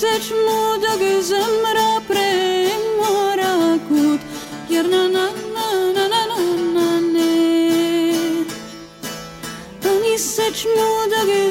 sečno da ga zemra mora kut, jer na na na na na na ne. Ani sečno da ga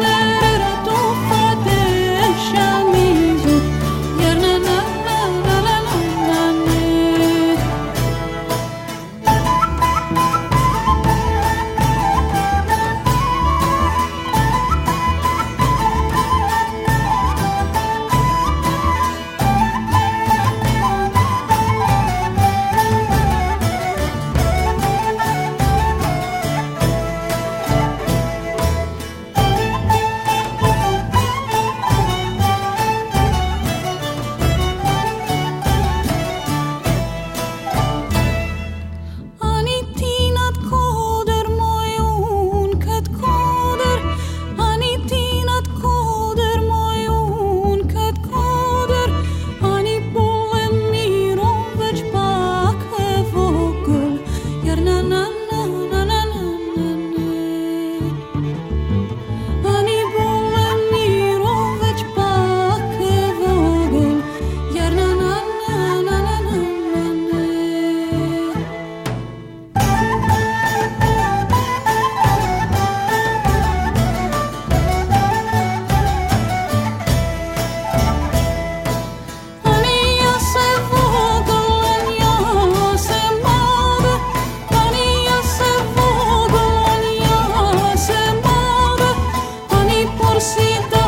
thunder. sinta